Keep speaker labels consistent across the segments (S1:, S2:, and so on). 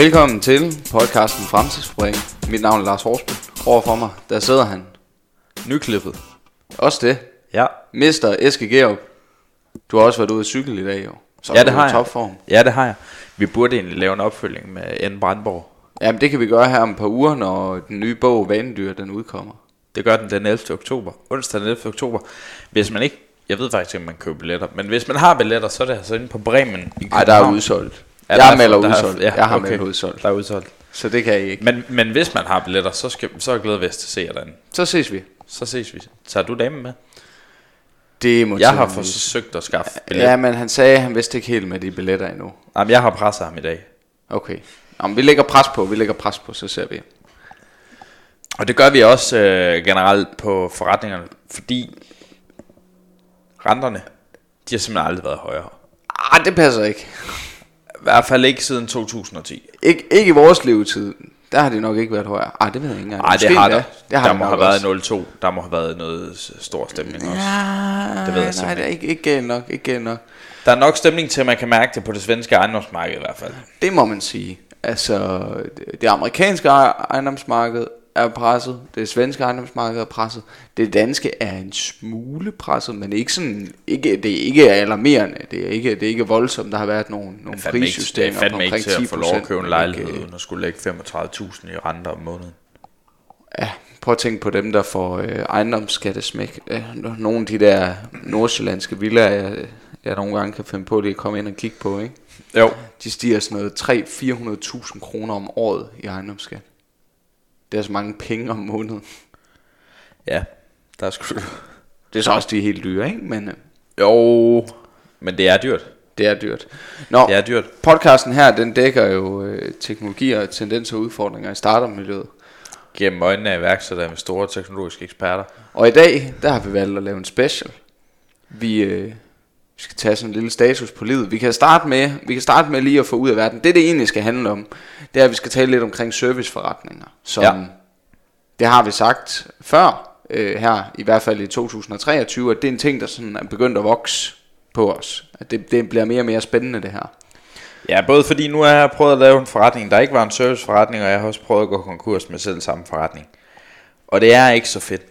S1: Velkommen til podcasten Fremtidsspring. Mit navn er Lars Horsby. Overfor mig, der sidder han. Nyklippet. Også det.
S2: Ja,
S1: Mister Eske Georg. Du har også været ude at cykle i dag, jo. Så
S2: ja det har jeg.
S1: topform.
S2: Ja, det har jeg. Vi burde egentlig lave en opfølging med N. Brandborg.
S1: Jamen, det kan vi gøre her om et par uger, når den nye bog Vanedyr, den udkommer.
S2: Det gør den den 11. oktober. Onsdag den 11. oktober. Hvis man ikke... Jeg ved faktisk ikke, om man køber billetter. Men hvis man har billetter, så er det altså inde på Bremen i
S1: Nej, der er udsolgt.
S2: Ja,
S1: jeg
S2: der
S1: har
S2: er- er-
S1: udsolgt.
S2: ja,
S1: jeg har
S2: okay.
S1: meldt udsolgt.
S2: Der er udsolgt.
S1: Så det kan jeg ikke.
S2: Men, men hvis man har billetter, så, skal, så glæder vi os til at se jer derinde.
S1: Så ses vi.
S2: Så ses vi. Tager du damen med?
S1: Det må
S2: Jeg har forsøgt at skaffe billetter.
S1: Ja, men han sagde, at han vidste ikke helt med de billetter endnu.
S2: Jamen, jeg har presset ham i dag.
S1: Okay. Nå, men vi lægger pres på, vi lægger pres på, så ser vi.
S2: Og det gør vi også øh, generelt på forretningerne, fordi renterne, de har simpelthen aldrig været højere.
S1: Ah, det passer ikke.
S2: I hvert fald ikke siden 2010.
S1: Ik- ikke i vores levetid. Der har det nok ikke været højere. Ej, det ved jeg ikke engang.
S2: Nej, det har der.
S1: Det har
S2: der må have
S1: også.
S2: været 0,2. Der må have været noget stor stemning også.
S1: Ja,
S2: Det ved jeg
S1: nej, det er ikke, ikke galt nok, ikke galt nok.
S2: Der er nok stemning til, at man kan mærke det på det svenske ejendomsmarked i hvert fald.
S1: Det må man sige. Altså, det, amerikanske ej- ejendomsmarked er presset, det svenske ejendomsmarked er presset, det danske er en smule presset, men ikke sådan, ikke, det er ikke alarmerende, det er ikke, det er ikke voldsomt, der har været nogle, nogle
S2: Det er fandme ikke, det er
S1: prisjusteringer på
S2: ikke
S1: omkring
S2: til
S1: 10
S2: at få lov at købe en lejlighed,
S1: ikke,
S2: uden at skulle lægge 35.000 i renter om måneden.
S1: Ja, prøv at tænke på dem, der får øh, ejendomsskattesmæk. Øh, nogle af de der nordsjællandske villaer, jeg, jeg nogle gange kan finde på, det at komme ind og kigge på, ikke?
S2: Jo.
S1: De stiger sådan noget 300-400.000 kroner om året i ejendomsskat. Det er så mange penge om måneden.
S2: Ja, der er sgu...
S1: Det er så også de helt dyre, ikke? Men øh,
S2: Jo, men det er dyrt.
S1: det er dyrt. Nå,
S2: Det er dyrt.
S1: podcasten her, den dækker jo øh, teknologier, tendenser og udfordringer i startup-miljøet.
S2: Gennem øjnene af iværksættere med store teknologiske eksperter.
S1: Og i dag, der har vi valgt at lave en special. Vi, øh, vi skal tage sådan en lille status på livet. Vi kan starte med, vi kan starte med lige at få ud af verden. Det, det egentlig skal handle om, det er, at vi skal tale lidt omkring serviceforretninger. Som,
S2: Ja.
S1: Det har vi sagt før, øh, her i hvert fald i 2023, at det er en ting, der sådan er begyndt at vokse på os. At det, det bliver mere og mere spændende, det her.
S2: Ja, både fordi nu har jeg prøvet at lave en forretning, der ikke var en serviceforretning, og jeg har også prøvet at gå konkurs med selv samme forretning. Og det er ikke så fedt.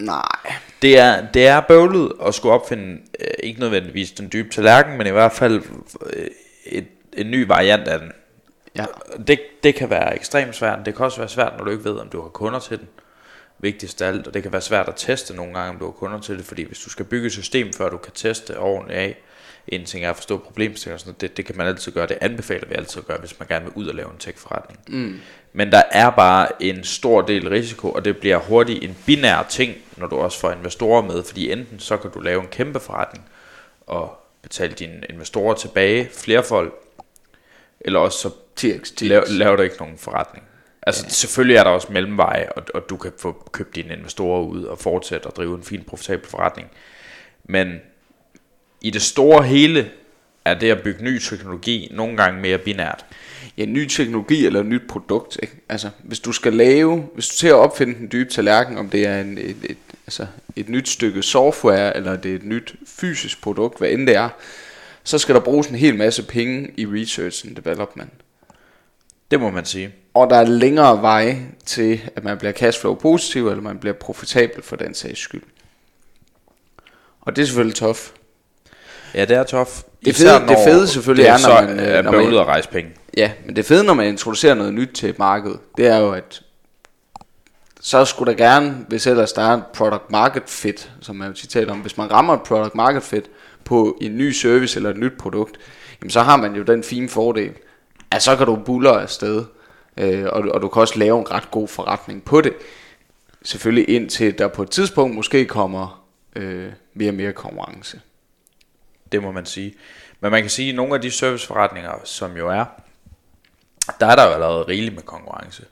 S1: Nej.
S2: Det er, det er bøvlet at skulle opfinde, øh, ikke nødvendigvis den dybe tallerken, men i hvert fald øh, et, en ny variant af den.
S1: Ja.
S2: Det, det kan være ekstremt svært. Det kan også være svært, når du ikke ved, om du har kunder til den. Vigtigst af alt. Og det kan være svært at teste nogle gange, om du har kunder til det. Fordi hvis du skal bygge et system, før du kan teste ordentligt af, en ting er at forstå problemstillinger, og sådan noget, det, det kan man altid gøre. Det anbefaler vi altid at gøre, hvis man gerne vil ud og lave en tech-forretning. Mm. Men der er bare en stor del risiko, og det bliver hurtigt en binær ting, når du også får investorer med. Fordi enten så kan du lave en kæmpe forretning, og betale dine investorer tilbage flerfold, eller også så
S1: 10x, 10x.
S2: laver, laver du ikke nogen forretning. Altså ja. selvfølgelig er der også mellemveje, og, og du kan få købt dine investorer ud og fortsætte at drive en fin profitabel forretning. Men i det store hele er det at bygge ny teknologi nogle gange mere binært.
S1: ja, ny teknologi eller et nyt produkt. Ikke? Altså, hvis du skal lave, hvis du til at opfinde den dybe tallerken, om det er en, et, et, altså et nyt stykke software, eller det er et nyt fysisk produkt, hvad end det er, så skal der bruges en hel masse penge i research and development.
S2: Det må man sige.
S1: Og der er længere veje til, at man bliver cashflow positiv, eller man bliver profitabel for den sags skyld. Og det er selvfølgelig tough.
S2: Ja, det er tough.
S1: Det fede- det fede selvfølgelig
S2: det
S1: er, når man, øh,
S2: er
S1: når man-
S2: at rejse penge.
S1: Ja, men det fede, når man introducerer noget nyt til et marked, det er jo, at så skulle der gerne, hvis ellers der er et product market fit, som man jo tit taler om, hvis man rammer et product market fit på en ny service eller et nyt produkt, jamen så har man jo den fine fordel, at så kan du buller afsted, øh, og, du- og du kan også lave en ret god forretning på det. Selvfølgelig indtil der på et tidspunkt måske kommer øh, mere og mere konkurrence.
S2: Det må man sige. Men man kan sige, at nogle af de serviceforretninger, som jo er, der er der jo allerede rigeligt med konkurrence.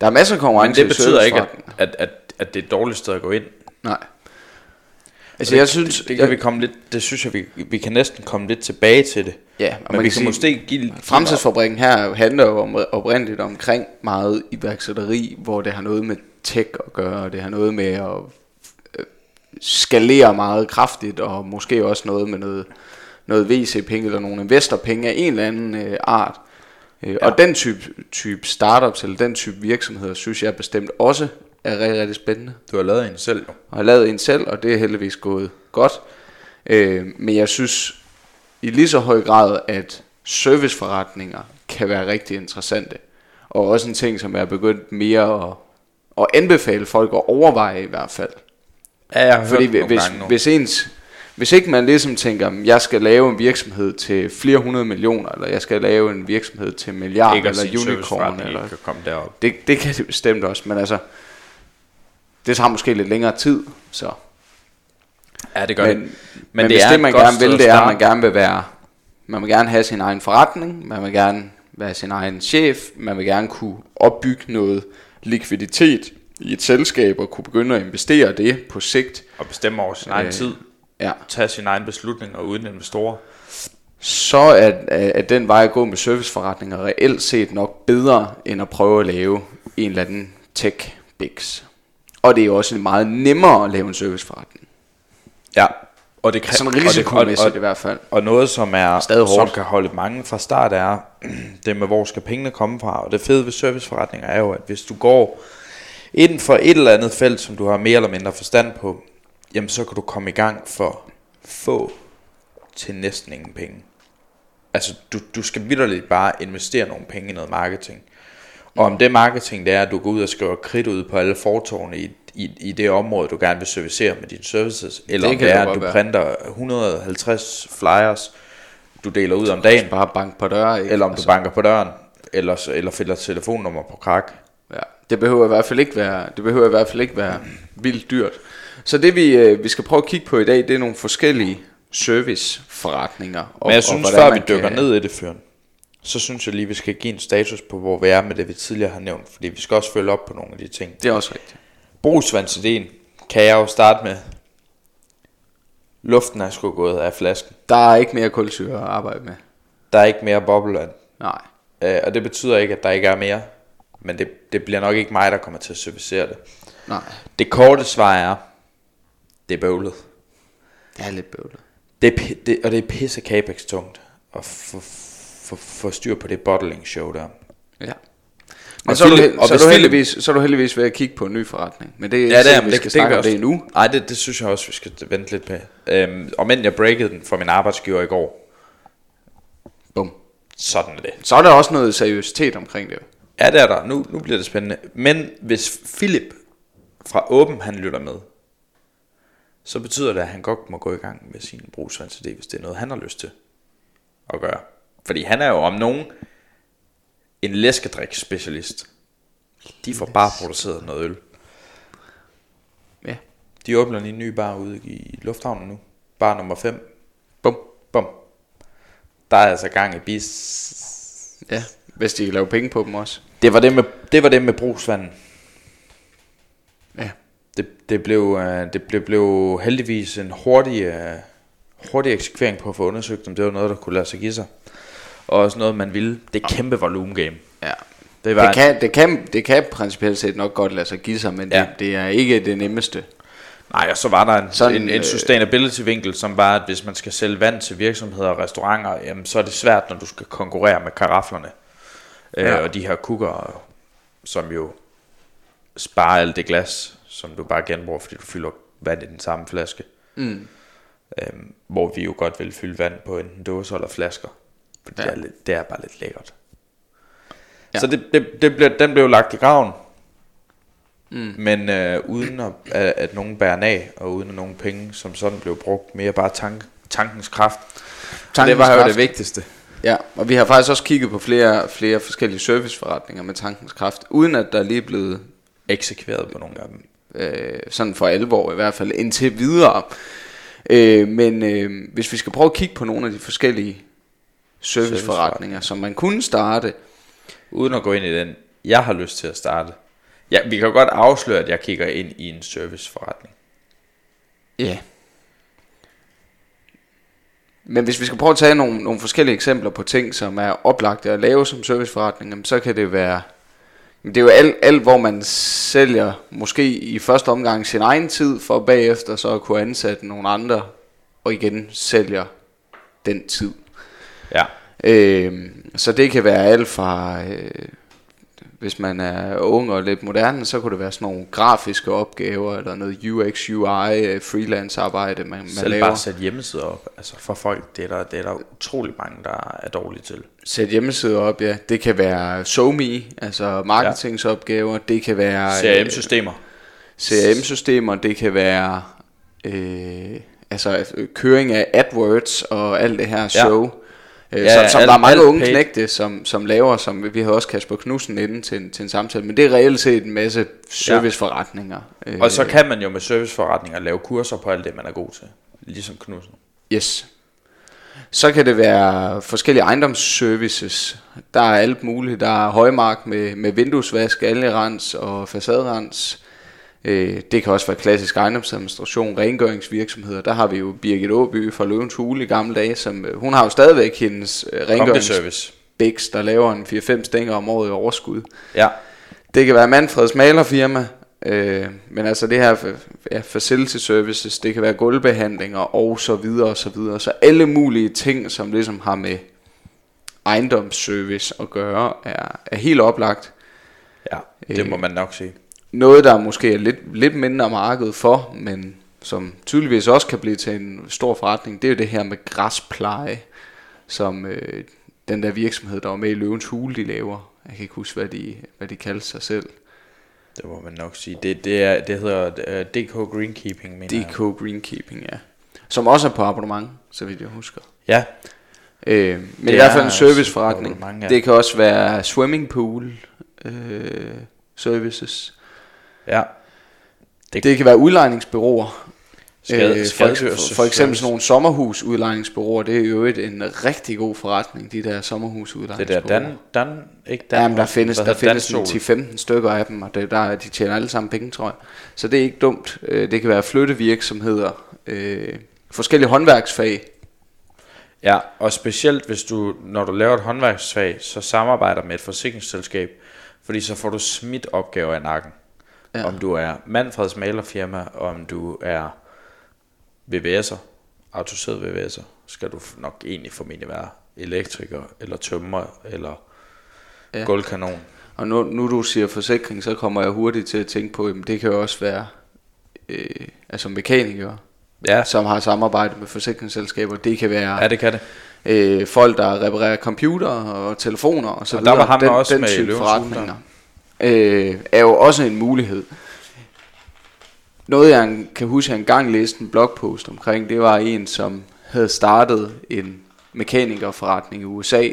S1: Der er masser af
S2: Men
S1: konkurrence
S2: det
S1: i
S2: betyder ikke, at, at, at, at det er et dårligt sted at gå ind.
S1: Nej. Altså
S2: det,
S1: jeg synes,
S2: det, det kan vi komme lidt, det synes jeg, vi, vi kan næsten komme lidt tilbage til det.
S1: Ja, og
S2: Men
S1: man
S2: vi
S1: kan sige-
S2: måske give,
S1: Fremtidsfabrikken her handler jo om, oprindeligt omkring meget iværksætteri, hvor det har noget med tech at gøre, og det har noget med at skalere meget kraftigt, og måske også noget med noget, noget VC-penge eller nogle investorpenge af en eller anden øh, art. Øh, ja. Og den type, type startups, eller den type virksomheder, synes jeg bestemt også er rigtig, rigtig spændende.
S2: Du har lavet en selv jo.
S1: Og har lavet en selv, og det er heldigvis gået godt. Øh, men jeg synes i lige så høj grad, at serviceforretninger kan være rigtig interessante. Og også en ting, som jeg er begyndt mere at, at anbefale folk at overveje i hvert fald.
S2: Ja, jeg har
S1: Fordi
S2: hørt
S1: hvis, hvis, ens, hvis ikke man ligesom tænker, jeg skal lave en virksomhed til flere hundrede millioner, eller jeg skal lave en virksomhed til milliard,
S2: ikke at
S1: eller unicorn, eller,
S2: kan komme derop.
S1: det, det kan det bestemt også, men altså, det tager måske lidt længere tid, så.
S2: Ja, det gør
S1: Men,
S2: det.
S1: men, men hvis
S2: er
S1: det
S2: et
S1: man gerne vil,
S2: at
S1: det er, at man gerne vil være, man vil gerne have sin egen forretning, man vil gerne være sin egen chef, man vil gerne kunne opbygge noget likviditet i et selskab og kunne begynde at investere det på sigt.
S2: Og bestemme over sin egen
S1: Øh,
S2: tid.
S1: Ja.
S2: Tage sine egne beslutninger uden investorer.
S1: så er, er, er den vej at gå med serviceforretninger reelt set nok bedre, end at prøve at lave en eller anden tech bigs. Og det er også meget nemmere at lave en serviceforretning.
S2: Ja. Og det kan,
S1: Sådan
S2: og det-
S1: risikomæssigt
S2: og- og-
S1: i hvert fald.
S2: Og noget, som er
S1: Stadig
S2: som kan holde mange fra start, er det med, hvor skal pengene komme fra. Og det fede ved serviceforretninger er jo, at hvis du går inden for et eller andet felt, som du har mere eller mindre forstand på, jamen så kan du komme i gang for få til næsten ingen penge. Altså, du, du skal vidderligt bare investere nogle penge i noget marketing. Og om det marketing, det er, at du går ud og skriver kridt ud på alle fortårne i, i, i det område, du gerne vil servicere med dine services, eller
S1: Det
S2: om det er, at du
S1: være.
S2: printer 150 flyers, du deler ud om dagen,
S1: Bare bank på døre, ikke?
S2: eller om du banker på døren, eller, eller fælder telefonnummer på krak.
S1: Det behøver i hvert fald ikke være, det behøver i hvert fald ikke være vildt dyrt. Så det vi, øh, vi skal prøve at kigge på i dag, det er nogle forskellige serviceforretninger. Og,
S2: Men jeg
S1: og
S2: synes,
S1: hvordan
S2: før vi dykker
S1: kan-
S2: ned i det, Fyren, så synes jeg lige, vi skal give en status på, hvor vi er med det, vi tidligere har nævnt, fordi vi skal også følge op på nogle af de ting.
S1: Det er også rigtigt.
S2: Brugsvandsideen kan jeg jo starte med. Luften er sgu gået af flasken.
S1: Der er ikke mere kulsyre at arbejde med.
S2: Der er ikke mere boblevand.
S1: Nej.
S2: Øh, og det betyder ikke, at der ikke er mere. Men det, det bliver nok ikke mig, der kommer til at servicere det.
S1: Nej.
S2: Det korte svar er, det er bøvlet.
S1: Det er lidt bøvlet.
S2: Det det, og det er pisse capex tungt at få, få, få styr på det bottling show der.
S1: Ja.
S2: Og
S1: Men så du,
S2: Philip- og
S1: så, er du heldigvis, så er du heldigvis ved at kigge på en ny forretning. Men det er ikke
S2: Ja, det er,
S1: vi
S2: det,
S1: skal
S2: det,
S1: snakke
S2: kan
S1: om det
S2: også-
S1: endnu.
S2: Nej, det, det synes jeg også, vi skal vente lidt med. Øhm, og men jeg breakede den for min arbejdsgiver i går.
S1: Bum.
S2: Sådan er det.
S1: Så er der også noget seriøsitet omkring det.
S2: Ja, det er der. Nu, nu bliver det spændende. Men hvis Philip fra Åben, han lytter med, så betyder det, at han godt må gå i gang med sin brugsvandsidé, hvis det er noget, han har lyst til at gøre. Fordi han er jo om nogen en læskedriksspecialist. De får bare produceret noget øl.
S1: Ja.
S2: De åbner lige en ny bar ude i lufthavnen nu. Bar nummer 5.
S1: Bum.
S2: Bum. Der er altså gang i bis.
S1: Ja. Hvis de kan lave penge på dem også.
S2: Det var det med, det var det med brugsvanden.
S1: Ja.
S2: Det, det, blev, øh, det blev, blev heldigvis en hurtig, øh, hurtig eksekvering på at få undersøgt, om det var noget, der kunne lade sig give sig. Og også noget, man ville. Det er kæmpe volume game.
S1: Ja.
S2: Det var
S1: Det kan, det, kan, det kan principielt set nok godt lade sig give sig, men
S2: Ja.
S1: det, det er ikke det nemmeste.
S2: Nej, og så var der en,
S1: Sådan,
S2: en, en
S1: øh,
S2: sustainability-vinkel, som var, at hvis man skal sælge vand til virksomheder og restauranter, jamen, så er det svært, når du skal konkurrere med karaflerne. Ja. Øh, og de her kukker, som jo sparer alt det glas, som du bare genbruger, fordi du fylder vand i den samme flaske.
S1: Mm.
S2: Øhm, hvor vi jo godt vil fylde vand på enten dåser eller flasker. For ja. Det, er lidt, det er bare lidt lækkert. Ja. Så det, det, det blev, den blev lagt i graven. Mm. Men øh, uden at, at, at nogen bærer af, og uden at nogen penge, som sådan blev brugt, mere bare tank, tankens kraft. Tankens
S1: Tankens
S2: det var jo
S1: kraft.
S2: det vigtigste.
S1: Ja, og vi har faktisk også kigget på flere, flere forskellige serviceforretninger med tankens kraft, uden at der lige er blevet
S2: Eksekveret på nogle af dem.
S1: øh, sådan for alvor i hvert fald indtil videre. Øh, men øh, hvis vi skal prøve at kigge på nogle af de forskellige serviceforretninger, som man kunne starte,
S2: Uden at gå ind i den, jeg har lyst til at starte. Ja, vi kan godt afsløre, at jeg kigger ind i en serviceforretning.
S1: Ja. Men hvis vi skal prøve at tage nogle, nogle forskellige eksempler på ting, som er oplagte at lave som serviceforretning, så kan det være... Det er jo alt, alt, hvor man sælger måske i første omgang sin egen tid, for bagefter så at kunne ansætte nogle andre, og igen sælger den tid.
S2: Ja.
S1: Øh, så det kan være alt fra, øh, hvis man er ung og lidt moderne, så kunne det være sådan nogle grafiske opgaver, eller noget UX, UI, øh, freelance arbejde, man, man
S2: Selv
S1: laver.
S2: bare sætte hjemmesider op, altså for folk, det er, der, det er der utrolig mange, der er dårlige til.
S1: Sæt hjemmesider op, ja. Det kan være SoMe, altså marketingsopgaver. Det kan være
S2: CRM-systemer.
S1: CRM-systemer. Det kan være øh, altså øh, køring af AdWords og alt det her show. Ja. Øh,
S2: Ja,
S1: som, som
S2: alt-
S1: der er mange unge
S2: paid.
S1: knægte, som, som laver, som vi havde også Kasper Knudsen inde til, en- til en samtale, men det er reelt set en masse serviceforretninger. Øh,
S2: Og så kan man jo med serviceforretninger lave kurser på alt det, man er god til. Ligesom Knudsen.
S1: Yes. Så kan det være forskellige ejendomsservices. Der er alt muligt. Der er højmark med, med vinduesvask, algerens og facaderens. Øh, det kan også være klassisk ejendomsadministration, rengøringsvirksomheder. Der har vi jo Birgit Åby fra Løvens Hule i gamle dage, som øh, hun har jo stadigvæk hendes øh, rengøringsbæks,
S2: Service.
S1: der laver en 4-5 stænger om året i overskud.
S2: Ja.
S1: Det kan være Manfreds malerfirma, øh, men altså det her ja, facility services, det kan være gulvbehandlinger og så videre og så videre. Så alle mulige ting, som ligesom har med ejendomsservice at gøre, er, er helt oplagt.
S2: Ja, det
S1: Øh.
S2: må man nok sige.
S1: Noget, der måske er lidt, lidt mindre marked for, men som tydeligvis også kan blive til en stor forretning, det er jo det her med græspleje, som øh, den der virksomhed, der var med i Løvens Hule, de laver. Jeg kan ikke huske, hvad de, hvad de kalder sig selv.
S2: Det må man nok sige. Det, det, er, det hedder uh, DK Greenkeeping, mener jeg.
S1: DK Greenkeeping, ja. Som også er på abonnement, så vidt jeg husker.
S2: Ja,
S1: Øh, men
S2: Det
S1: i hvert fald en serviceforretning.
S2: ja.
S1: Det kan også være swimming pool øh, services.
S2: Ja.
S1: Det, det kan være udlejningsbyråer.
S2: Skade-
S1: Øh, for,
S2: skadedyrservice.
S1: for, for eksempel sådan nogle sommerhusudlejningsbyråer, det er jo et, en rigtig god forretning, de der
S2: Det
S1: sommerhusudlejningsbyråer.
S2: der Dan, Dan, ikke Dan.
S1: Ja, men der findes, der findes
S2: Dansol.
S1: 10-15 stykker af dem, og det, der, de tjener alle sammen penge, tror jeg. Så det er ikke dumt. Øh, Det kan være flyttevirksomheder, øh, forskellige håndværksfag.
S2: Ja, og specielt hvis du, når du laver et håndværksfag, så samarbejder med et forsikringsselskab, fordi så får du smidt opgaver i nakken.
S1: Ja.
S2: Om du er Manfreds malerfirma, om du er VVS'er, autoriseret VVS'er, skal du nok egentlig formentlig være elektriker, eller tømrer, eller
S1: Ja.
S2: gulvkanon.
S1: Og nu, nu du siger forsikring, så kommer jeg hurtigt til at tænke på, at det kan jo også være øh, altså mekanikere,
S2: Ja,
S1: som har samarbejde med forsikringsselskaber. Det kan være
S2: ja det kan det.
S1: øh, folk, der reparerer computer og telefoner og så
S2: Og der
S1: videre.
S2: var ham
S1: den,
S2: også
S1: den
S2: med
S1: type forretninger øh, er jo også en mulighed. Noget jeg kan huske, jeg engang læste en blogpost omkring, det var en, som havde startet en mekanikerforretning i USA,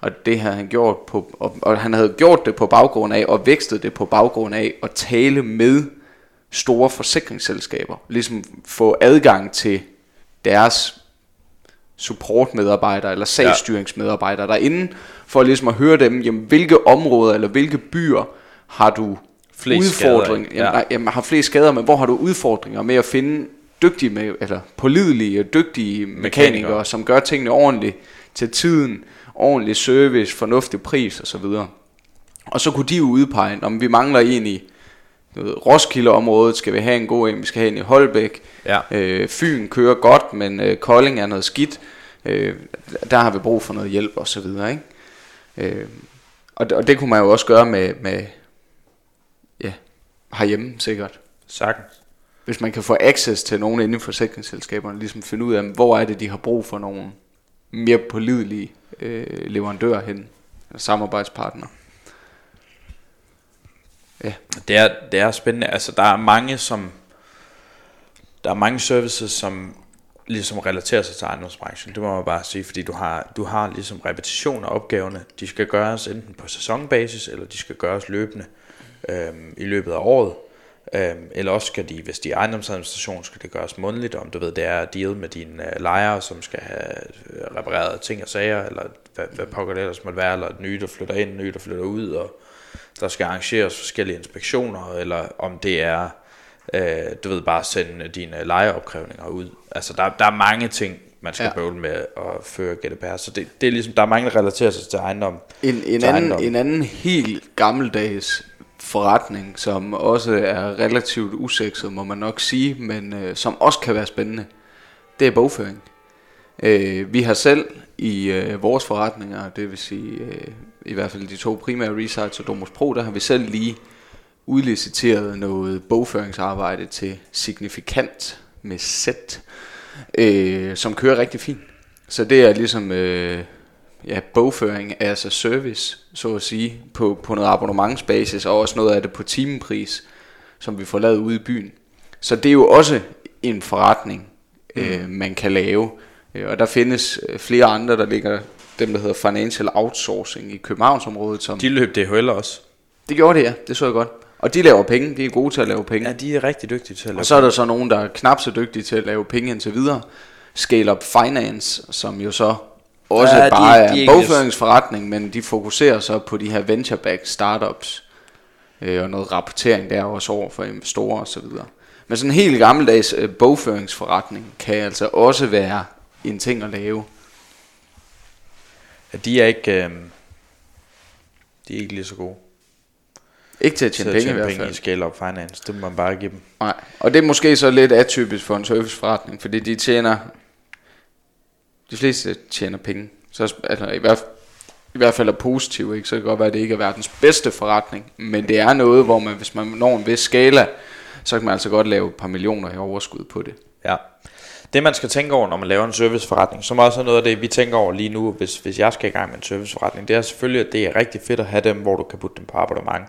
S1: og det havde han gjort på, og, og han havde gjort det på baggrund af, og vækstet det på baggrund af, at tale med store forsikringsselskaber. Ligesom få adgang til deres supportmedarbejdere eller sagsstyringsmedarbejdere derinde, for ligesom at høre dem, jamen, hvilke områder eller hvilke byer har du
S2: Flest skader
S1: udfordring,
S2: i,
S1: jamen,
S2: ja.
S1: nej, jamen, har flest skader, men hvor har du udfordringer med at finde dygtige, med, eller pålidelige, dygtige mekanikere,
S2: Mekanikere.
S1: som gør tingene ordentligt til tiden, ordentlig service, fornuftig pris osv. Og så kunne de jo udpege, om vi mangler en i Roskilde-området, skal vi have en god en, vi skal have en i Holbæk,
S2: Ja.
S1: Øh, Fyn kører godt, men øh, Kolding er noget skidt. Øh, der har vi brug for noget hjælp og så videre, ikke? Øh, og, det, og det kunne man jo også gøre med, med herhjemme sikkert.
S2: Sagtens.
S1: Hvis man kan få access til nogen inden for forsikringsselskaberne, ligesom finde ud af, hvor er det, de har brug for nogle mere pålidelige øh, leverandører hen, samarbejdspartnere.
S2: Det er, det er spændende. Altså, der er mange, som... Der er mange services, som ligesom relaterer sig til ejendomsbranchen. Det må man bare sige, fordi du har, du har ligesom repetition af opgaverne. De skal gøres enten på sæsonbasis, eller de skal gøres løbende øhm, i løbet af året. Øhm, eller også skal de, hvis de er ejendomsadministration, skal det gøres mundtligt, om du ved, det er at deal med dine øh, lejere, som skal have øh, repareret ting og sager, eller hvad, hvad pokker det ellers måtte være, eller nye, der flytter ind, nye, der flytter ud, og der skal arrangeres forskellige inspektioner, eller om det er, øh, du ved, bare sende dine lejeopkrævninger ud. Altså, der, der er mange ting, man skal
S1: ja.
S2: bøvle med at føre GDPR, så det, det er ligesom, der er mange, der relaterer sig til ejendom.
S1: En, en,
S2: til
S1: anden,
S2: ejendom.
S1: en anden helt gammeldags forretning, som også er relativt usekset, må man nok sige, men øh, som også kan være spændende, det er bogføring. Øh, vi har selv i øh, vores forretninger, det vil sige øh, i hvert fald de to primære Resites og Domus Pro, der har vi selv lige udliciteret noget bogføringsarbejde til Signifikant med Z, øh, som kører rigtig fint. Så det er ligesom øh, ja, bogføring as a service, så at sige, på, på noget abonnementsbasis, og også noget af det på timepris, som vi får lavet ude i byen. Så det er jo også en forretning, øh, mm. man kan lave. Øh, og der findes øh, flere andre, der ligger dem, der hedder Financial Outsourcing i Københavnsområdet. Som
S2: De løb DHL også.
S1: det gjorde det, ja. Det så jeg godt. Og de laver penge. De er gode til at lave penge.
S2: Ja, de er rigtig dygtige til at lave
S1: Og så er der så nogen, der er knap så dygtige til at lave penge indtil videre. Scale Up Finance, som jo så også
S2: Ja,
S1: ja,
S2: de-
S1: bare
S2: de
S1: er en bogføringsforretning, men de fokuserer så på de her venture-backed startups. Øh, og noget rapportering der også over for investorer og så videre. Men sådan en helt gammeldags øh, bogføringsforretning kan altså også være en ting at lave.
S2: Ja, de er ikke... Øh, de er ikke lige så gode
S1: Ikke til at
S2: til
S1: tjene
S2: at
S1: penge i
S2: tjene
S1: hvert
S2: penge
S1: fald.
S2: i scale up finance. Det må man bare give dem.
S1: Nej, og det er måske så lidt atypisk for en serviceforretning, fordi de tjener, de fleste tjener penge. Så altså, i, hvert, i hvert fald er positiv, ikke? så kan det godt være, at det ikke er verdens bedste forretning, men det er noget, hvor man, hvis man når en vis skala, så kan man altså godt lave et par millioner i overskud på det.
S2: Ja. Det man skal tænke over, når man laver en serviceforretning, som også er noget af det, vi tænker over lige nu, hvis, hvis jeg skal i gang med en serviceforretning, det er selvfølgelig, at det er rigtig fedt at have dem, hvor du kan putte dem på abonnement.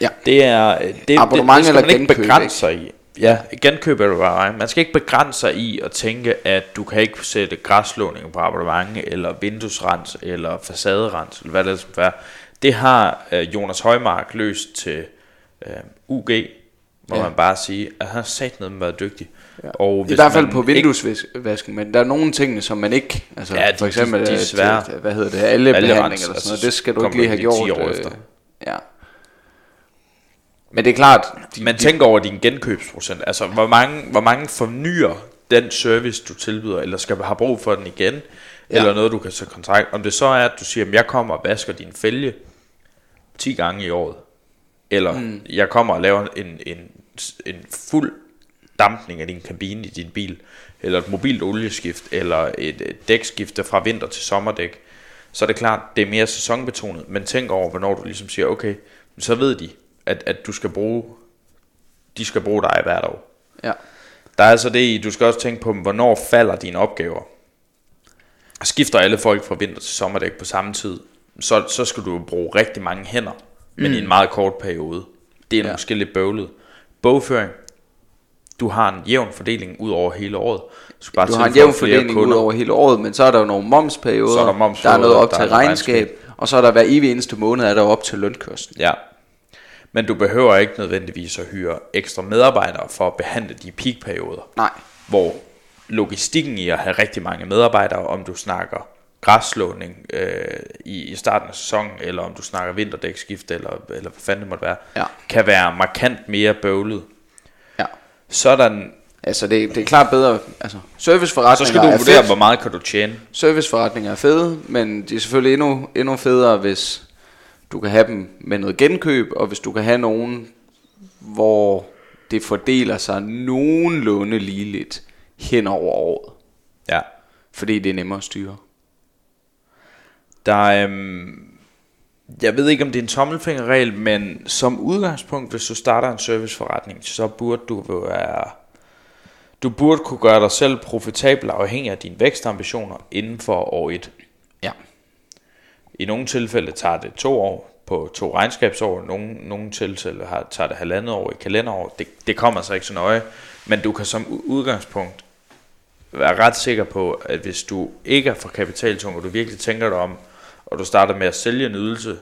S1: Ja.
S2: Det er det, det,
S1: Abonnement
S2: det skal
S1: eller
S2: man ikke
S1: genkøb,
S2: begrænse sig i. Ja, genkøb det bare. Man skal ikke begrænse sig i at tænke, at du kan ikke sætte græsslåning på abonnement, eller vinduesrens, eller facaderens, eller hvad det skal være. Det har øh, Jonas Højmark løst til øh, UG, må
S1: Ja.
S2: man bare sige, at han har sat noget været dygtig. Ja. Og
S1: I hvert fald på vinduesvasken, men der er nogle tingene, som man ikke, altså
S2: Ja, de-
S1: for eksempel,
S2: de- de
S1: øh,
S2: svære.
S1: til- hvad hedder det, alle
S2: Alle
S1: behandling
S2: rens,
S1: eller
S2: altså,
S1: sådan noget, det skal du ikke lige have
S2: lige 10
S1: gjort.
S2: år
S1: øh,
S2: efter.
S1: Ja. Men det er klart, de,
S2: Men tænk over din genkøbsprocent. Altså, hvor mange, hvor mange fornyer den service, du tilbyder, eller skal have brug for den igen, ja. eller noget, du kan tage kontrakt. Om det så er, at du siger, at jeg kommer og vasker din fælge 10 gange i året, eller mm. jeg kommer og laver en, en, en fuld dampning af din kabine i din bil, eller et mobilt olieskift, eller et, et dækskifte fra vinter til sommerdæk, så er det klart, det er mere sæsonbetonet, men tænk over, hvornår du ligesom siger, okay, så ved de, at, at du skal bruge, de skal bruge dig hvert år.
S1: ja.
S2: Der er altså det i, du skal også tænke på, hvornår falder dine opgaver. Skifter alle folk fra vinter til sommerdæk på samme tid, så, så skal du jo bruge rigtig mange hænder, men i en meget kort periode. Det er ja. Måske lidt bøvlet. Bogføring, du har en jævn fordeling ud over hele året. Du, skal bare
S1: Du har en jævn fordeling ud
S2: kunder.
S1: over hele året, men så er der jo nogle momsperioder,
S2: Så er der
S1: der er
S2: momsperioder,
S1: noget op
S2: der
S1: til
S2: noget
S1: regnskab, og så er der hver evig eneste måned, er der op til lønkørslen.
S2: Ja. Men du behøver ikke nødvendigvis at hyre ekstra medarbejdere for at behandle de peakperioder.
S1: Nej,
S2: hvor logistikken i at have rigtig mange medarbejdere, om du snakker græsslåning øh, i, i starten af sæsonen, eller om du snakker vinterdækskift, eller, eller hvad fanden det måtte være,
S1: Ja.
S2: kan være markant mere bøvlet.
S1: ja.
S2: Sådan,
S1: Altså det, det er klart bedre, altså serviceforretninger
S2: så skal du
S1: er
S2: vurdere,
S1: fedt.
S2: hvor meget kan du tjene.
S1: Serviceforretninger er fede, men de er selvfølgelig endnu, endnu federe, hvis du kan have dem med noget genkøb, og hvis du kan have nogen, hvor det fordeler sig nogenlunde ligeligt hen over året.
S2: Ja.
S1: Fordi det er nemmere at styre.
S2: Der er, øhm, jeg ved ikke om det er en tommelfingerregel, men som udgangspunkt, hvis du starter en serviceforretning, så burde du være, du burde kunne gøre dig selv profitabel afhængig af dine vækstambitioner inden for år 1. I nogle tilfælde tager det to år på to regnskabsår, nogle, nogle tilfælde har, tager det halvandet år i kalenderår. Det, det kommer så ikke så nøje, men du kan som udgangspunkt være ret sikker på, at hvis du ikke er for kapitaltung, og du virkelig tænker dig om, og du starter med at sælge en ydelse,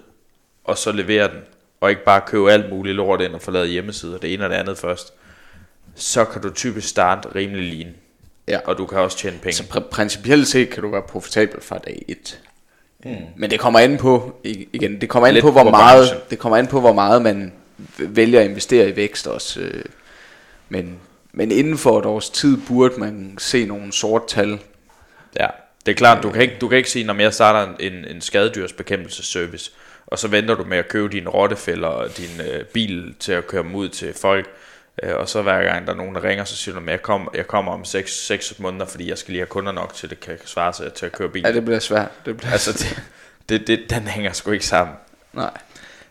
S2: og så levere den, og ikke bare købe alt muligt lort ind og forlade hjemmesider, det ene og det andet først, så kan du typisk starte rimelig lean,
S1: Ja.
S2: og du kan også tjene penge.
S1: Så pr- principielt set kan du være profitabel fra dag 1. Mm. Men det kommer an på igen, det kommer an
S2: Lidt
S1: på hvor
S2: på
S1: meget
S2: branchen.
S1: det kommer an på hvor meget man vælger at investere i vækst også. øh. Men men inden for et års tid burde man se nogle sort tal.
S2: Ja, det er klart, du kan ikke, du kan ikke sige, når jeg starter en, en skadedyrsbekæmpelsesservice, og så venter du med at købe dine rottefælder og din øh, bil til at køre dem ud til folk, og så hver gang der er nogen, der ringer, så siger du, at jeg, kom, jeg kommer om 6, 6 måneder, fordi jeg skal lige have kunder nok til, det kan svare sig til at køre bil.
S1: Ja, det bliver svært. Det bliver...
S2: Altså, det, det, det, den hænger sgu ikke sammen.
S1: Nej.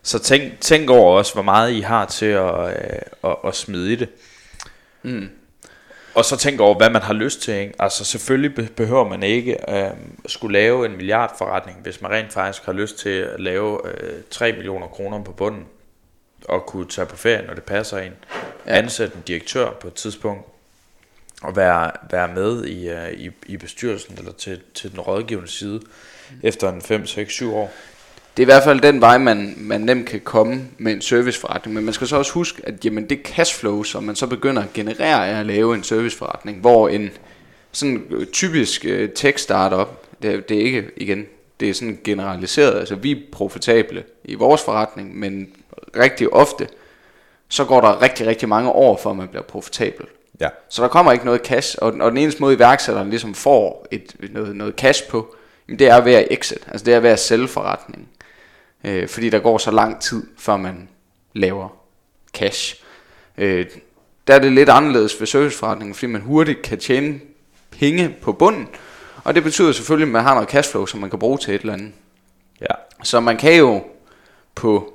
S2: Så tænk, tænk over også, hvor meget I har til at, øh, at, at smide i det.
S1: Mm.
S2: Og så tænk over, hvad man har lyst til. Ikke? Altså selvfølgelig be- behøver man ikke øh, skulle lave en milliardforretning, hvis man rent faktisk har lyst til at lave øh, 3 millioner kroner på bunden, og kunne tage på ferie, når det passer en. Ja. Ansætte en direktør på et tidspunkt, og være, være med i, uh, i, i bestyrelsen, eller til, til den rådgivende side, efter en 5, 6, 7 år.
S1: Det er i hvert fald den vej, man, man nemt kan komme med en serviceforretning. Men man skal så også huske, at jamen, det cashflow, som man så begynder at generere af at lave en serviceforretning, hvor en sådan typisk uh, tech startup, det, det er ikke igen, det er sådan generaliseret, altså vi er profitable i vores forretning, men rigtig ofte, så går der rigtig, rigtig mange år, før man bliver profitabel.
S2: Ja.
S1: Så der kommer ikke noget cash, og, og den eneste måde iværksætteren ligesom får et, noget, noget cash på, jamen det er ved at exit, altså det er ved at sælge forretningen. Øh, fordi der går så lang tid, før man laver cash. Øh, der er det lidt anderledes ved serviceforretningen, fordi man hurtigt kan tjene penge på bunden, og det betyder selvfølgelig, at man har noget cashflow, som man kan bruge til et eller andet.
S2: Ja.
S1: Så man kan jo på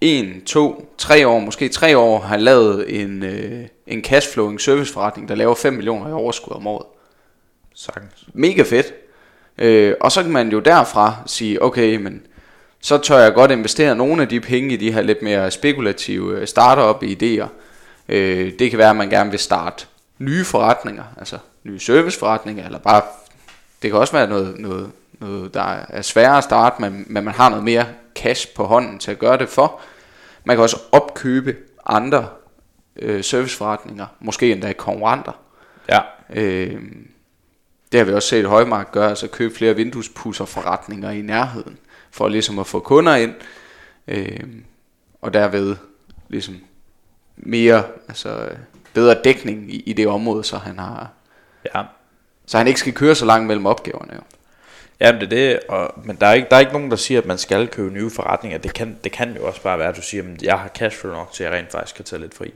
S1: 1, 2, 3 år, måske 3 år, have lavet en, øh, en cashflowing serviceforretning, der laver 5 millioner i overskud om året.
S2: Sagtens.
S1: Mega fedt. Øh, og så kan man jo derfra sige, okay, men så tør jeg godt investere nogle af de penge i de her lidt mere spekulative øh, startup idéer. Øh, det kan være, at man gerne vil starte nye forretninger, altså nye serviceforretninger, eller bare, det kan også være noget, noget, noget der er sværere at starte, men, men man har noget mere cash på hånden til at gøre det for. Man kan også opkøbe andre øh, serviceforretninger, måske endda konkurrenter.
S2: Ja.
S1: Øh, det har vi også set Højmark gøre, altså købe flere vinduespusserforretninger i nærheden, for ligesom at få kunder ind, øh, og derved ligesom mere, altså bedre dækning i, i det område, så han har,
S2: Ja.
S1: Så han ikke skal køre så langt mellem opgaverne. Jo.
S2: Jamen det er det, og, men der er, ikke, der er ikke nogen, der siger, at man skal købe nye forretninger. Det kan, det kan jo også bare være, at du siger, at jeg har cashflow nok til, at jeg rent faktisk kan tage lidt fri.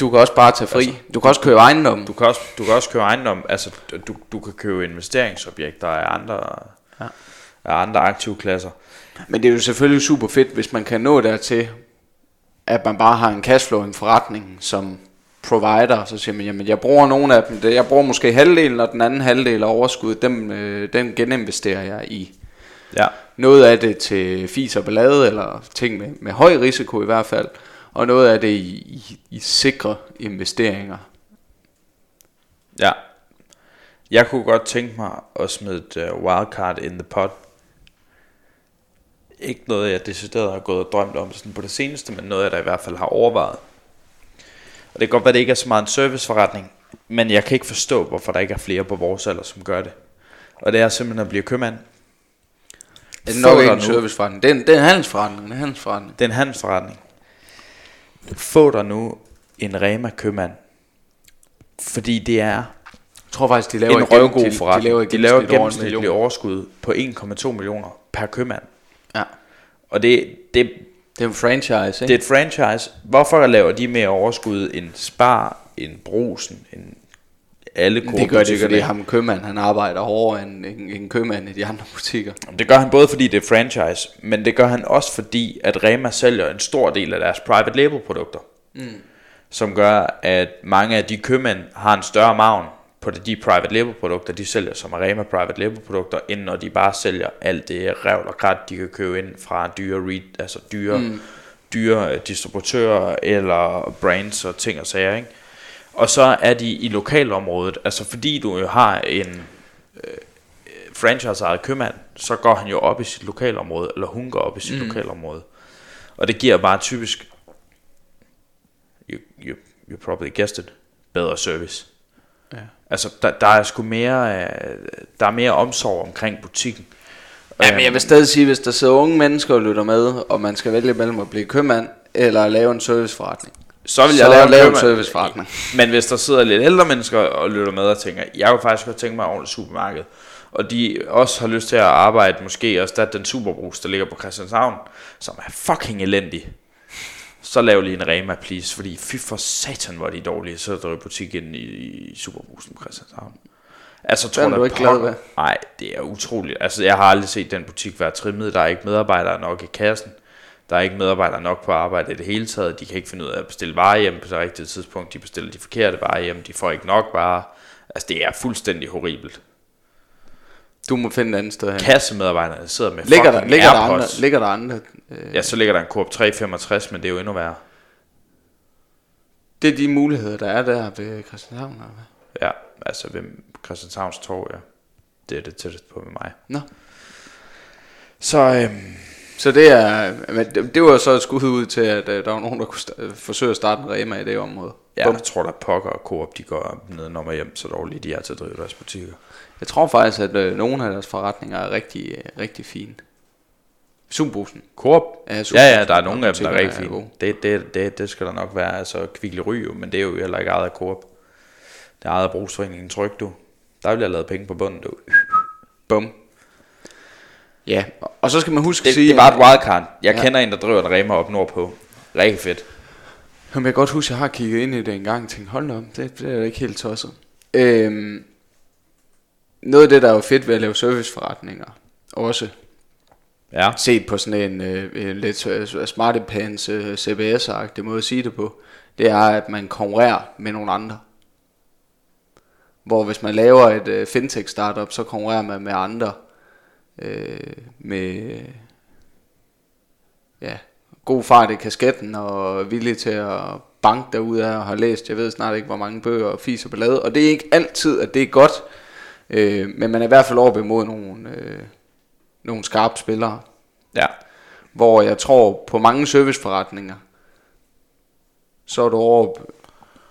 S1: Du kan også bare tage fri. Altså, du kan også købe ejendom.
S2: Du kan også, du kan også købe ejendom, altså du, du kan købe investeringsobjekter af andre, ja. af andre aktive klasser.
S1: Men det er jo selvfølgelig super fedt, hvis man kan nå dertil, at man bare har en cashflowing forretning som provider, så siger man, jamen jeg bruger nogle af dem, jeg bruger måske halvdelen, og den anden halvdel af overskuddet, dem, øh, den geninvesterer jeg i.
S2: Ja.
S1: Noget af det til fis og ballade, eller ting med, med høj risiko i hvert fald, og noget af det i, i, i sikre investeringer.
S2: Ja. Jeg kunne godt tænke mig at smide et uh, wildcard in the pot. Ikke noget, jeg decideret har gået og drømt om sådan på det seneste, men noget, jeg der i hvert fald har overvejet. Og det kan godt være, at det ikke er så meget en serviceforretning, men jeg kan ikke forstå, hvorfor der ikke er flere på vores alder, som gør det. Og det er simpelthen at blive købmand.
S1: Det er nok ikke en serviceforretning. Det er en, det er en handelsforretning. Det er en handelsforretning.
S2: Det er en handelsforretning. Få dig nu en Rema købmand. Fordi det er
S1: Jeg tror faktisk, de laver
S2: en røvgod
S1: de,
S2: forretning.
S1: de laver,
S2: de laver gennemsnitlig overskud på 1,2 millioner per købmand.
S1: Ja.
S2: Og det, det,
S1: Det er en franchise,
S2: det
S1: ikke?
S2: er et franchise. Hvorfor laver de mere overskud end Spar, end Brusen, end alle
S1: Det, det gør det, fordi ham købmand, han arbejder hårdere end en, en købmand i de andre butikker.
S2: Det gør han både fordi det er franchise, men det gør han også fordi, at Rema sælger en stor del af deres private label produkter. Mm. Som gør, at mange af de købmænd har en større maven på de private label produkter, de sælger som er Rema private label produkter, end når de bare sælger alt det revl og krat, de kan købe ind fra dyre, read, altså dyre, mm. dyre øh, distributører eller brands og ting og sager. Ikke? Og så er de i lokalområdet, altså fordi du jo har en franchise ejet købmand, så går han jo op i sit lokalområde, eller hun går op i sit mm. lokalområde. Og det giver bare typisk, you, you, you probably guessed it, bedre service.
S1: Ja.
S2: Altså, der, der er sgu mere, øh, der er mere omsorg omkring butikken.
S1: Ja, men jeg vil stadig sige, hvis der sidder unge mennesker og lytter med, og man skal vælge mellem at blive købmand, eller lave en serviceforretning.
S2: så vil
S1: så
S2: jeg lave,
S1: lave en
S2: købmand.
S1: serviceforretning.
S2: Men hvis der sidder lidt ældre mennesker og lytter med og tænker, jeg kunne faktisk godt tænke mig over et supermarked, og de også har lyst til at arbejde måske og erstatte den superbrus, der ligger på Christianshavn, som er fucking elendig, så lav lige en Rema, please, fordi fy for satan, er de dårlige, så drev butik ind i, i Superbrusen på Christianshavn. Altså, tror
S1: Den er du ikke glad ved?
S2: Nej, det er utroligt. Altså, jeg har aldrig set den butik være trimmet. Der er ikke medarbejdere nok i kassen. Der er ikke medarbejdere nok på arbejde i det hele taget. De kan ikke finde ud af at bestille varer hjem på det rigtige tidspunkt. De bestiller de forkerte varer hjem. De får ikke nok varer. Altså, det er fuldstændig horribelt.
S1: Du må finde et andet sted hen.
S2: Kassemedarbejderne sidder med
S1: Ligger der, ligger, der andre,
S2: AirPods.
S1: ligger der andre? Øh,
S2: Ja, så ligger der en Coop 365, men det er jo endnu værre.
S1: Det er de muligheder, der er der ved Christianshavn. Eller hvad?
S2: Ja, altså ved Christianshavns Torv, ja. Det er det tættest på med mig.
S1: Nå.
S2: Så øhm,
S1: Så det er, men det, det var så et skud ud til, at øh, der var nogen, der kunne sta- forsøge at starte en Rema i det område.
S2: ja,
S1: Bum.
S2: jeg tror, der pokker og Coop, de går ned når hjem, så dårligt de er til at drive deres butikker.
S1: Jeg tror faktisk, at øh, nogle af deres forretninger er rigtig, øh, rigtig fine. Superbrusen.
S2: Coop?
S1: Ja,
S2: Ja,
S1: Superbrugsen
S2: ja, der er
S1: og
S2: nogle af dem, der er rigtig
S1: gode.
S2: fine. Det, det, det, det skal der nok være. Altså, Kvickly Ry jo, men det er jo heller ikke ejet af Coop. Det er ejet af brugsforeningen Tryk, du. Der vil jeg lavet penge på bunden, du.
S1: Bum. Ja, og så skal man huske
S2: Det,
S1: at sige...
S2: det er bare et wildcard. Jeg
S1: Ja.
S2: ja. kender en, der driver en Rema op nordpå. Rigtig fedt.
S1: Jamen, jeg kan godt huske, at jeg har kigget ind i det en gang og tænkt, hold da op, det, det er da ikke helt tosset. Øhm, noget af det, der er jo fedt ved at lave serviceforretninger, også
S2: Ja.
S1: set på sådan en, øh, en lidt øh, smarty pants øh, CBS-agtig måde at sige det på, det er, at man konkurrerer med nogle andre. Hvor hvis man laver et øh, fintech startup, så konkurrerer man med andre øh, med ja, god fart i kasketten og villig til at banke derud af og har læst, jeg ved snart ikke, hvor mange bøger og fis og ballade. Og det er ikke altid, at det er godt, øh, men man er i hvert fald over imod nogle, øh, nogle skarpe spillere.
S2: Ja.
S1: Hvor jeg tror, på mange serviceforretninger, så er du over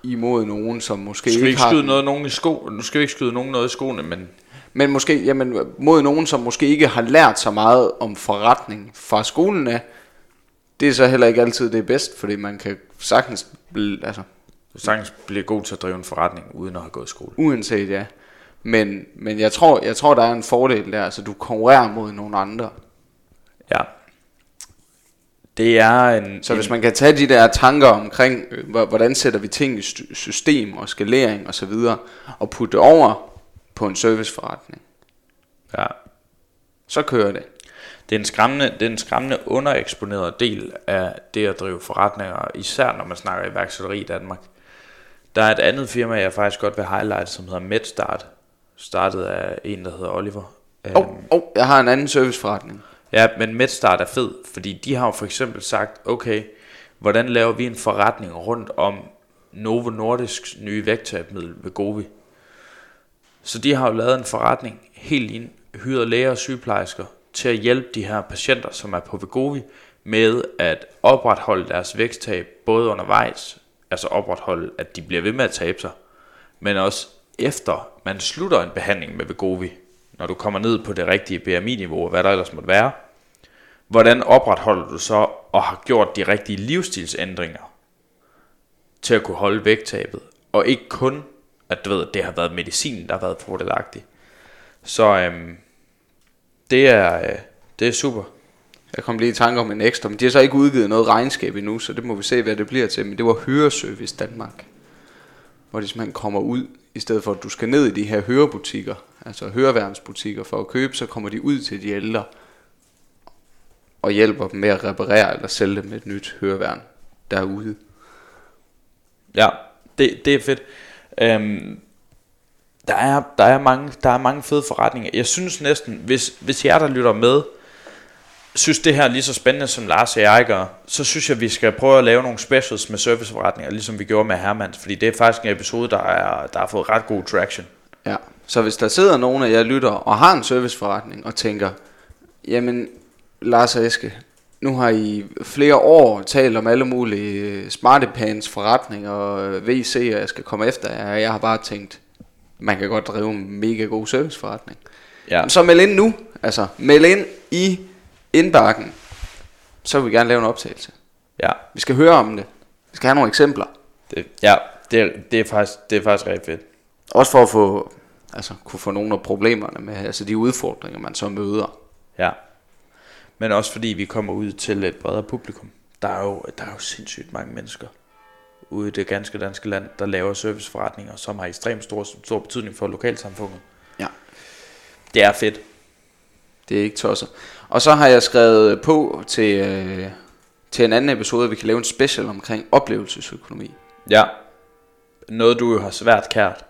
S1: imod nogen, som måske
S2: skal vi
S1: ikke
S2: ikke
S1: har...
S2: skyde noget, nogen i sko. Nu skal vi ikke skyde nogen noget i skoene, men
S1: Men måske, jamen, mod nogen, som måske ikke har lært så meget om forretning fra skolen af, det er så heller ikke altid det er bedst, fordi man kan sagtens, altså,
S2: du sagtens bliver god til at drive en forretning, uden at have gået i skole.
S1: uanset ja. Men, men jeg, tror, jeg tror, der er en fordel der, altså du konkurrerer mod nogle andre.
S2: Ja. Det er en...
S1: Så
S2: en,
S1: hvis man kan tage de der tanker omkring, øh, hvor- hvordan sætter vi ting i st- system og skalering og så videre, og putte det over på en serviceforretning,
S2: Ja.
S1: så kører det.
S2: Det er en skræmmende, det er en skræmmende undereksponeret del af det at drive forretninger, især når man snakker iværksætteri i Danmark. Der er et andet firma, jeg faktisk godt vil highlight, som hedder MedStart. Startet af en, der hedder Oliver.
S1: Åh, oh, oh, jeg har en anden serviceforretning.
S2: Ja, men MedStart er fed, fordi de har jo for eksempel sagt, okay, hvordan laver vi en forretning rundt om Novo Nordisks nye vægttabmiddel Vegovi? Så de har jo lavet en forretning helt ind, hyret læger og sygeplejersker til at hjælpe de her patienter, som er på Vegovi, med at opretholde deres vægttab, både undervejs, altså opretholde, at de bliver ved med at tabe sig, men også efter man slutter en behandling med Vegovi, når du kommer ned på det rigtige BMI-niveau, og hvad der ellers måtte være, hvordan opretholder du så og har gjort de rigtige livsstilsændringer til at kunne holde vægttabet, og ikke kun, at du ved, at det har været medicinen, der har været fordelagtig. Så øhm, det, er, øh, det er super.
S1: Jeg kom lige i tanke om en ekstra, men de har så ikke udgivet noget regnskab endnu, så det må vi se, hvad det bliver til. Men det var Høreservice Danmark, hvor de simpelthen kommer ud, i stedet for at du skal ned i de her hørebutikker, altså høreværnsbutikker for at købe, så kommer de ud til de ældre og hjælper dem med at reparere eller sælge dem et nyt høreværn derude.
S2: Ja, det, det er fedt. Øhm, der, er, der, er mange, der er mange fede forretninger. Jeg synes næsten, hvis, hvis jer, der lytter med, synes det her er lige så spændende, som Lars og jeg gør, så synes jeg, vi skal prøve at lave nogle specials med serviceforretninger, ligesom vi gjorde med Hermans, fordi det er faktisk en episode, der, er, der har fået ret god traction.
S1: Ja, så hvis der sidder nogen af jer lytter og har en serviceforretning og tænker, jamen Lars og Eske, nu har I flere år talt om alle mulige øh, smarte pants forretninger og øh, VC, og jeg skal komme efter jer, jeg har bare tænkt, man kan godt drive en mega god serviceforretning.
S2: Ja,
S1: Så meld ind nu, altså meld ind i indbakken, så vil vi gerne lave en optagelse.
S2: ja,
S1: Vi skal høre om det. Vi skal have nogle eksempler.
S2: det, ja det, er- det, er faktisk, det er faktisk rigtig fedt.
S1: Også for at få, altså, kunne få nogle af problemerne med, altså de udfordringer, man så møder.
S2: Ja. Men også fordi vi kommer ud til et bredere publikum. Der er jo, der er jo sindssygt mange mennesker ude i det ganske danske land, der laver serviceforretninger, som har ekstremt stor, stor betydning for lokalsamfundet.
S1: Ja.
S2: Det er fedt.
S1: Det er ikke tosset. Og så har jeg skrevet på til, øh, til en anden episode, at vi kan lave en special omkring oplevelsesøkonomi.
S2: Ja. Noget du jo har svært kært.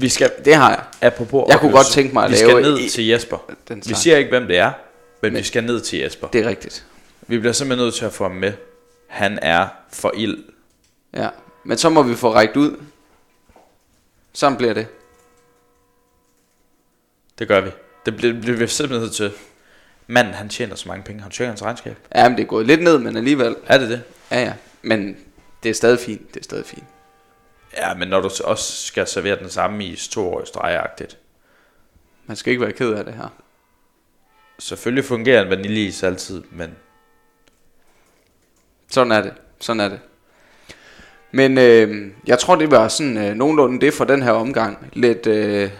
S2: Vi skal,
S1: Det har jeg.
S2: apropos
S1: Jeg kunne godt tænke mig at
S2: vi
S1: lave
S2: skal ned
S1: i-
S2: til Jesper.
S1: Den
S2: Vi siger ikke, hvem det er, men,
S1: Men-
S2: vi skal ned til Jesper.
S1: Det er rigtigt.
S2: Vi bliver simpelthen nødt til at få ham med. Han er for ild.
S1: Ja. Men så må vi få rækket ud. Sådan bliver det.
S2: Det gør vi. Det bliver, bliver vi simpelthen nødt til. Manden, han tjener så mange penge. Han tjener hans regnskab.
S1: Ja, men det er gået lidt ned, men alligevel.
S2: Er det det?
S1: Ja, ja. Men det er stadig fint. Det er stadig fint.
S2: Ja, men når du så også skal servere den samme is to år i strejagtigt.
S1: Man skal ikke være ked af det her.
S2: Selvfølgelig fungerer en vaniljeis altid, men
S1: Sådan er det. Sådan er det. Men øh, jeg tror, det var sådan øh, nogenlunde det for den her omgang. Lidt, øh,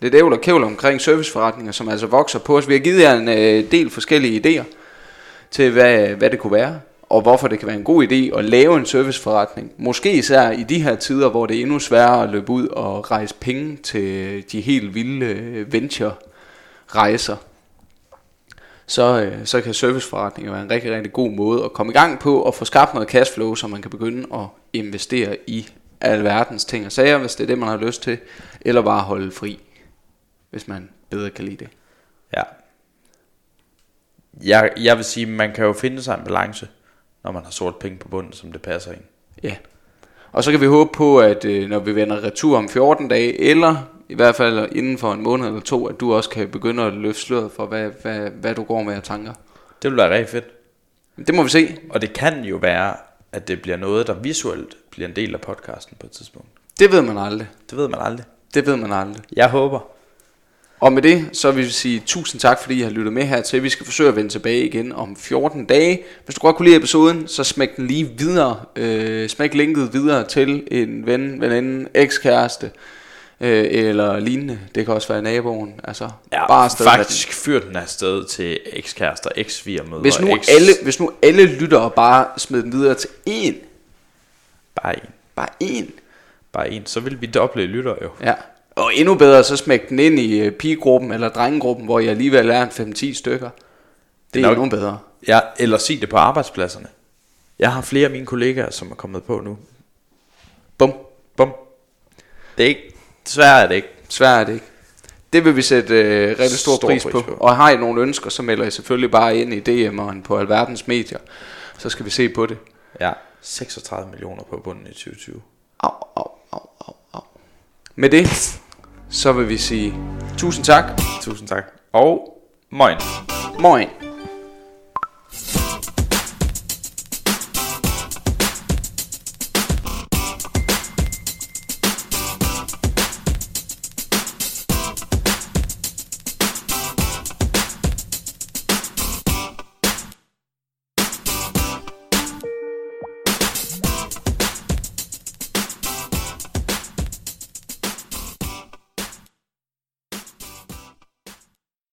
S1: lidt ævl og kævl omkring serviceforretninger, som altså vokser på os. Vi har givet jer en øh, del forskellige idéer til, hvad, hvad det kunne være. Og hvorfor det kan være en god idé at lave en serviceforretning. Måske især i de her tider, hvor det er endnu sværere at løbe ud og rejse penge til de helt vilde øh, venture-rejser så, øh, så kan serviceforretninger være en rigtig, rigtig god måde at komme i gang på og få skabt noget cashflow, så man kan begynde at investere i alverdens ting og sager, hvis det er det, man har lyst til, eller bare holde fri, hvis man bedre kan lide det.
S2: ja. Jeg, jeg vil sige, man kan jo finde sig en balance, når man har sort penge på bunden, som det passer ind.
S1: Ja. Og så kan vi håbe på, at øh, når vi vender retur om 14 dage, eller i hvert fald inden for en måned eller to, at du også kan begynde at løfte sløret for, hvad, hvad, hvad du går med af tanker.
S2: Det vil være rigtig fedt.
S1: Det må vi se.
S2: Og det kan jo være, at det bliver noget, der visuelt bliver en del af podcasten på et tidspunkt.
S1: Det ved man aldrig.
S2: Det ved man aldrig.
S1: Det ved man aldrig.
S2: Jeg håber.
S1: Og med det, så vil vi sige tusind tak, fordi I har lyttet med hertil. Vi skal forsøge at vende tilbage igen om 14 dage. Hvis du godt kunne lide episoden, så smæk den lige videre. Øh, smæk linket videre til en ven, veninde, ekskæreste øh, eller lignende. Det kan også være naboen. Altså,
S2: Ja,
S1: bare afsted
S2: faktisk fyr den afsted til ekskærester, eksvigermødre,
S1: den. Hvis nu,
S2: eks...
S1: alle, hvis nu alle lyttere bare smed den videre til én,
S2: Bare en.
S1: bare én,
S2: Bare en. Så vil vi doble lytter jo.
S1: ja. Og endnu bedre, så smæk den ind i øh, pigegruppen eller drengegruppen, hvor jeg alligevel er en 5-10 stykker. Det er
S2: nok-
S1: endnu bedre.
S2: Ja, eller sig det på arbejdspladserne. Jeg har flere af mine kollegaer, som er kommet på nu.
S1: Bum.
S2: Bum. Det er ikke... Desværre er det ikke.
S1: Svært er det ikke. Det vil vi sætte øh, rigtig stor,
S2: Stor
S1: pris,
S2: pris
S1: på.
S2: på.
S1: Og har I nogle ønsker, så melder I selvfølgelig bare ind i DM'eren på alverdens medier. Så skal vi se på det.
S2: Ja. 36 millioner på bunden i 2020.
S1: Au, au, au, au, au. Med det, så vil vi sige tusind tak.
S2: Tusind tak. Og moin.
S1: Moin.